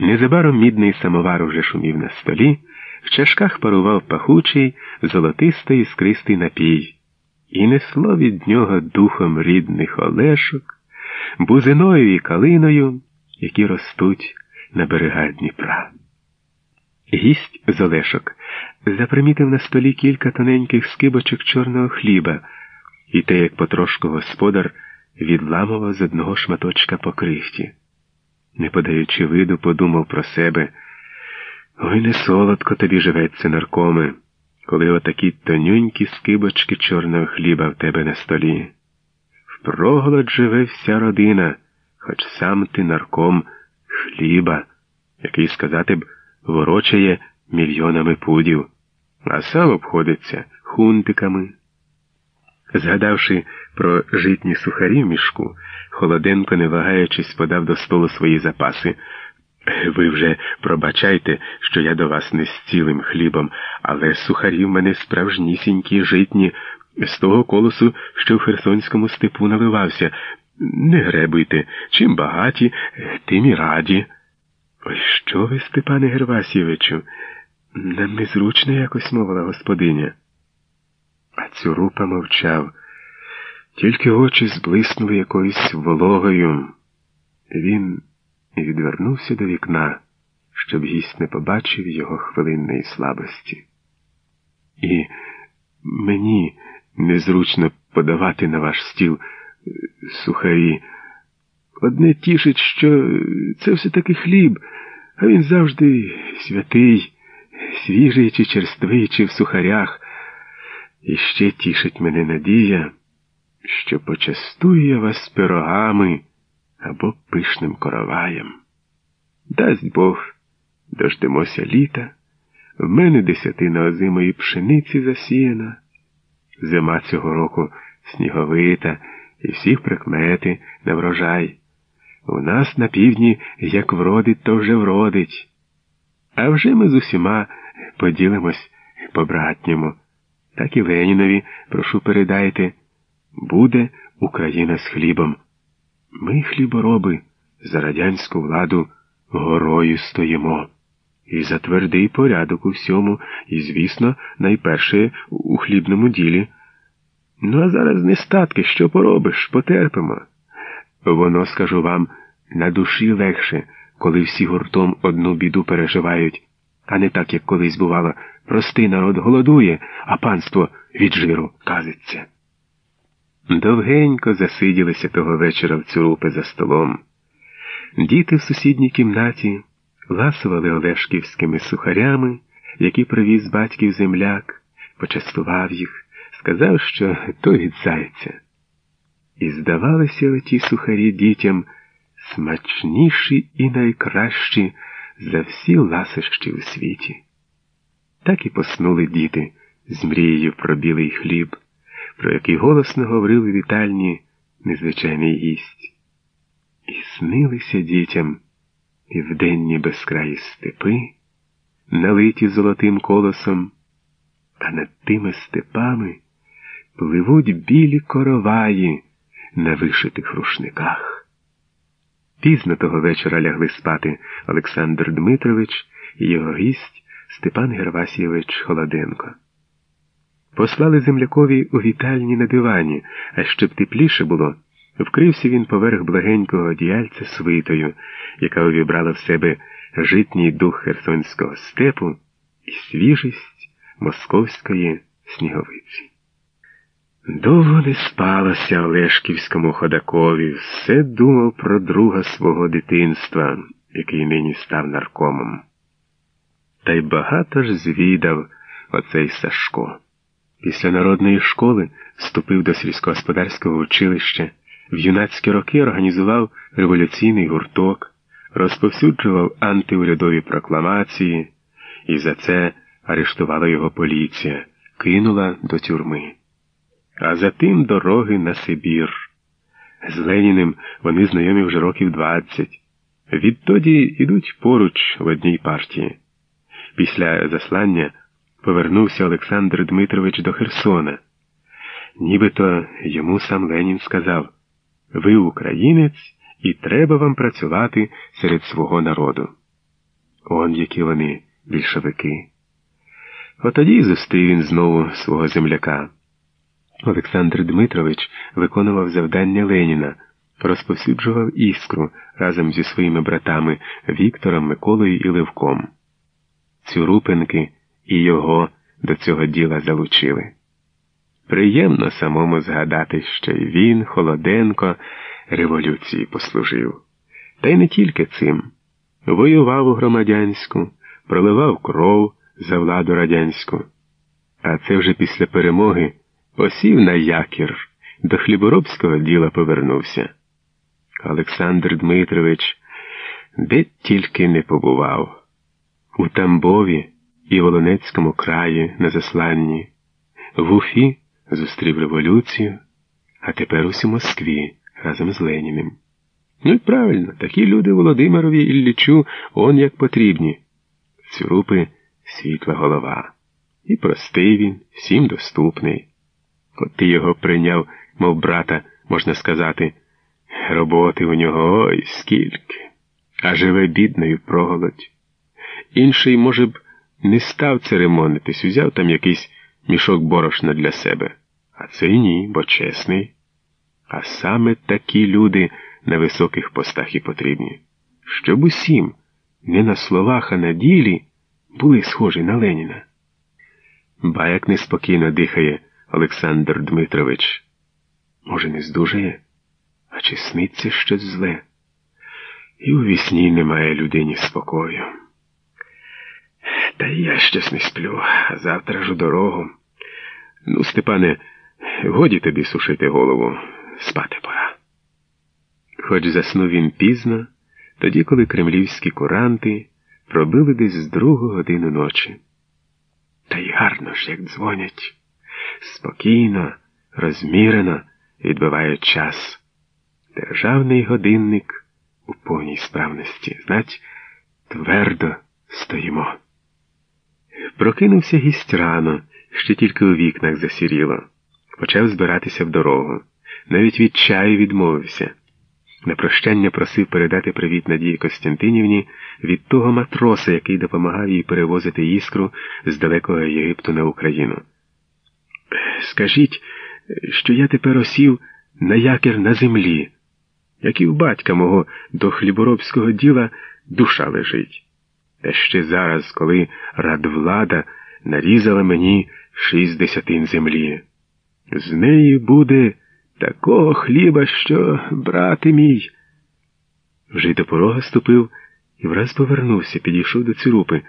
Незабаром мідний самовар уже шумів на столі, в чашках парував пахучий, золотистий іскристий напій, і несло від нього духом рідних олешок, бузиною і калиною, які ростуть на берегах Дніпра. Гість з Олешок запримітив на столі кілька тоненьких скибочок чорного хліба, і те, як потрошку господар відламував з одного шматочка по крихті. Не подаючи виду, подумав про себе. Ой, не солодко тобі живеться, наркоме, коли отакі тонюнькі скибочки чорного хліба в тебе на столі. Впроголод живе вся родина, хоч сам ти нарком хліба, який сказати б ворочає мільйонами пудів, а сам обходиться хунтиками. Згадавши про житні сухарі в мішку, Холоденко, не вагаючись, подав до столу свої запаси. Ви вже пробачайте, що я до вас не з цілим хлібом, але сухарі в мене справжнісінькі житні, з того колосу, що в Херсонському степу наливався. Не гребуйте, чим багаті, тим і раді. Ой, що ви, Степане Гервасійовичу? Нам незручно якось мовила господиня. А Цюрупа мовчав, тільки очі зблиснули якоюсь вологою. Він відвернувся до вікна, щоб гість не побачив його хвилинної слабості. І мені незручно подавати на ваш стіл сухарі. Одне тішить, що це все таки хліб, а він завжди святий, свіжий чи черствий, чи в сухарях. І ще тішить мене надія, що почастую я вас пирогами або пишним короваєм. Дасть Бог, дождемося літа, в мене десятина озимої пшениці засіяна. Зима цього року сніговита і всіх прикмети на врожай. У нас на півдні як вродить, то вже вродить. А вже ми з усіма поділимось по братньому. Так і Ленінові, прошу передайте, буде Україна з хлібом. Ми, хлібороби, за радянську владу горою стоїмо. І за твердий порядок у всьому, і, звісно, найперше у хлібному ділі. Ну, а зараз не статки, що поробиш, потерпимо. Воно, скажу вам, на душі легше, коли всі гуртом одну біду переживають, а не так, як колись бувало, простий народ голодує, а панство від жиру казиться. Довгенько засиділися того вечора в цюрупи за столом. Діти в сусідній кімнаті ласували олешківськими сухарями, які привіз батьків земляк, почастував їх, сказав, що то від зайця. І здавалися оті сухарі дітям смачніші і найкращі за всі ласощі у світі. Так і поснули діти з мрією про білий хліб, про який голосно говорили вітальні незвичайний гість. І снилися дітям південні безкраї степи, налиті золотим колосом, а над тими степами пливуть білі короваї на вишитих рушниках. Пізно того вечора лягли спати Олександр Дмитрович і його гість Степан Гервасійович Холоденко. Послали землякові у вітальні на дивані, а щоб тепліше було, вкрився він поверх благенького одіяльця свитою, яка увібрала в себе житній дух херсонського степу і свіжість московської сніговиці. Довго не спалося Олешківському ходакові, все думав про друга свого дитинства, який нині став наркомом. Та й багато ж звідав оцей Сашко. Після народної школи вступив до сільськогосподарського училища, в юнацькі роки організував революційний гурток, розповсюджував антиурядові прокламації, і за це арештувала його поліція, кинула до тюрми. А за тим дороги на Сибір. З Леніним вони знайомі вже років двадцять. Відтоді йдуть поруч в одній партії. Після заслання повернувся Олександр Дмитрович до Херсона. Нібито йому сам Ленін сказав Ви українець, і треба вам працювати серед свого народу. Он які вони, більшовики. Отоді зустрів він знову свого земляка. Олександр Дмитрович виконував завдання Леніна, розповсюджував іскру разом зі своїми братами Віктором, Миколою і Левком. Цюрупенки і його до цього діла залучили. Приємно самому згадати, що й він, Холоденко, революції послужив. Та й не тільки цим. Воював у громадянську, проливав кров за владу радянську. А це вже після перемоги осів на якір, до хліборобського діла повернувся. Олександр Дмитрович де тільки не побував. У Тамбові і Волонецькому краї на засланні, в Уфі зустрів революцію, а тепер ось у Москві разом з Леніним. Ну і правильно, такі люди Володимирові Іллічу он як потрібні. Цюрупи світла голова. І простий він, всім доступний. Ти його прийняв, мов брата, можна сказати, роботи у нього ой скільки, а живе бідною проголодь. Інший, може б, не став церемонитись, узяв там якийсь мішок борошна для себе. А цей ні, бо чесний. А саме такі люди на високих постах і потрібні, щоб усім, не на словах, а на ділі були схожі на Леніна. Ба як неспокійно дихає Олександр Дмитрович. Може, не здужає, а чи сниться щось зле? І у вісні немає людині спокою. Та я щось не сплю, а завтра ж у дорогу. Ну, Степане, годі тобі сушити голову, спати пора. Хоч заснув він пізно, тоді, коли кремлівські куранти пробили десь з другу годину ночі. Та й гарно ж, як дзвонять, спокійно, розмірено відбивають час. Державний годинник у повній справності, знать, твердо стоїмо. Прокинувся гість рано, ще тільки у вікнах засіріло. Почав збиратися в дорогу. Навіть від чаю відмовився. На прощання просив передати привіт Надії Костянтинівні від того матроса, який допомагав їй перевозити іскру з далекого Єгипту на Україну. Скажіть, що я тепер осів на якір на землі, як і в батька мого до хліборобського діла душа лежить. Та ще зараз, коли радвлада нарізала мені шість десятин землі. З неї буде. Такого хліба, що, брате мій. Вже й до порога ступив і враз повернувся, підійшов до цирупи.